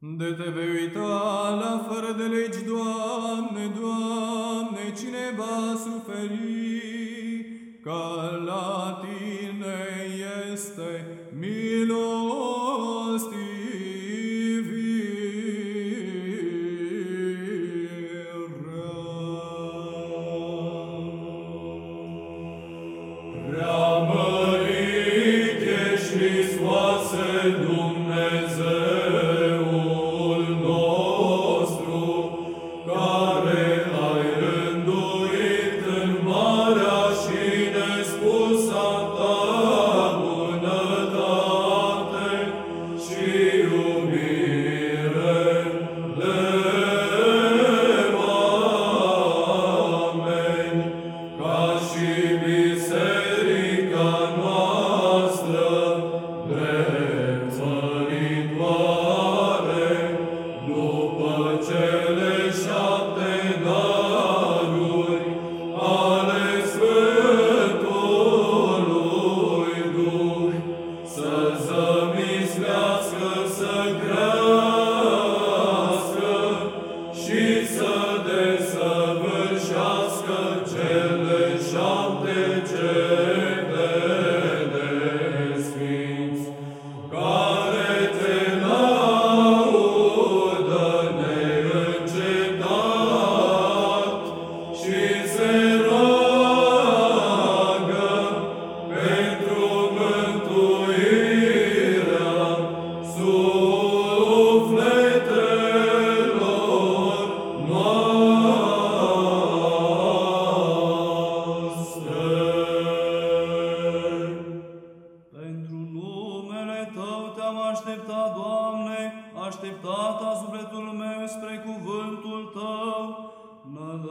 De te vei uita la fără de legi, Doamne, Doamne, cine va suferi, că la Tine este milă.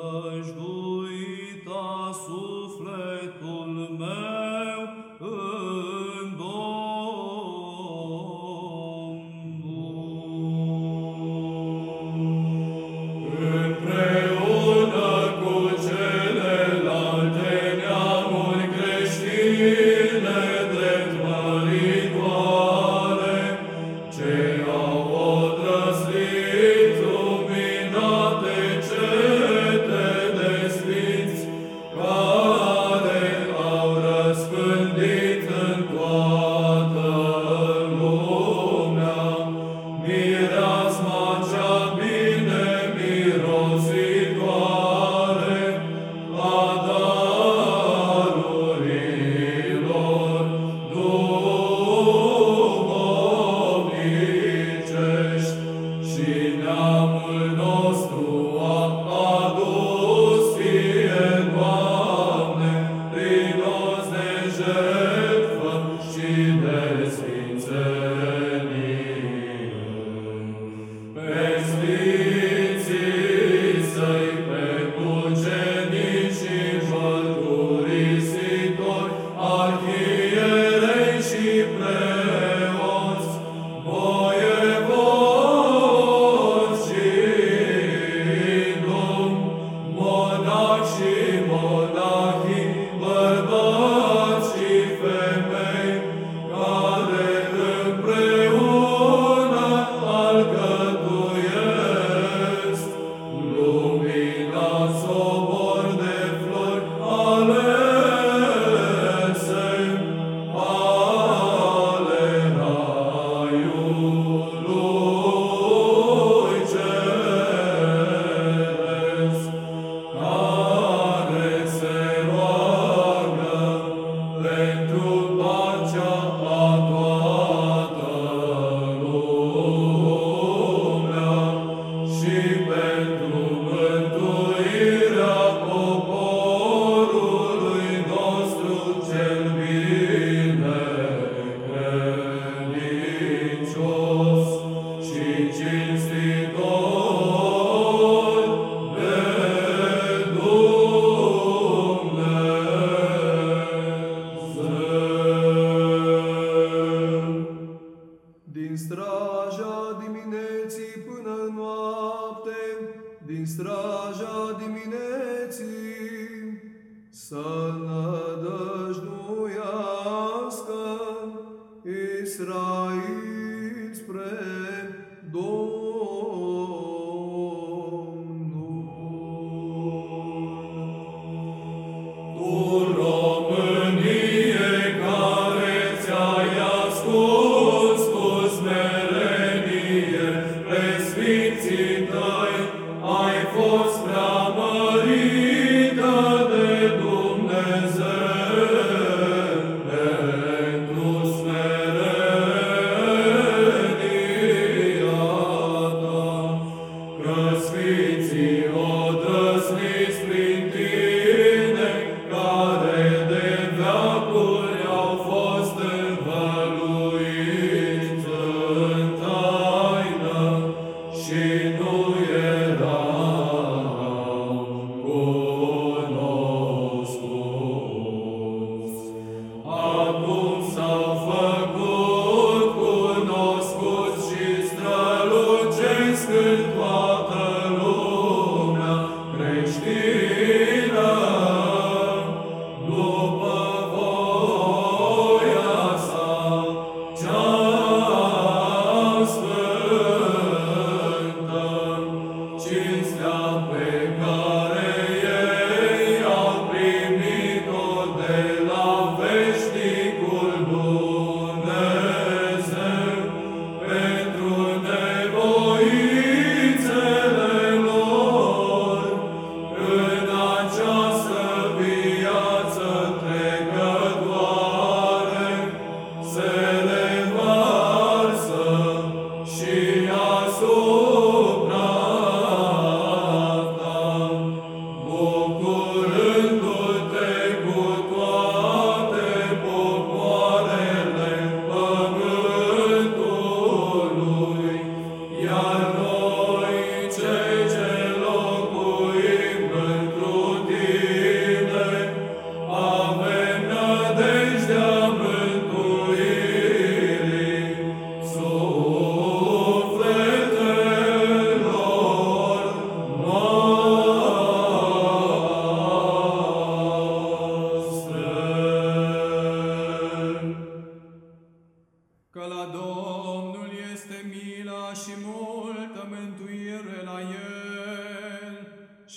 Deus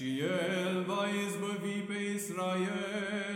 שיהיה אל וייז בוי בישראל.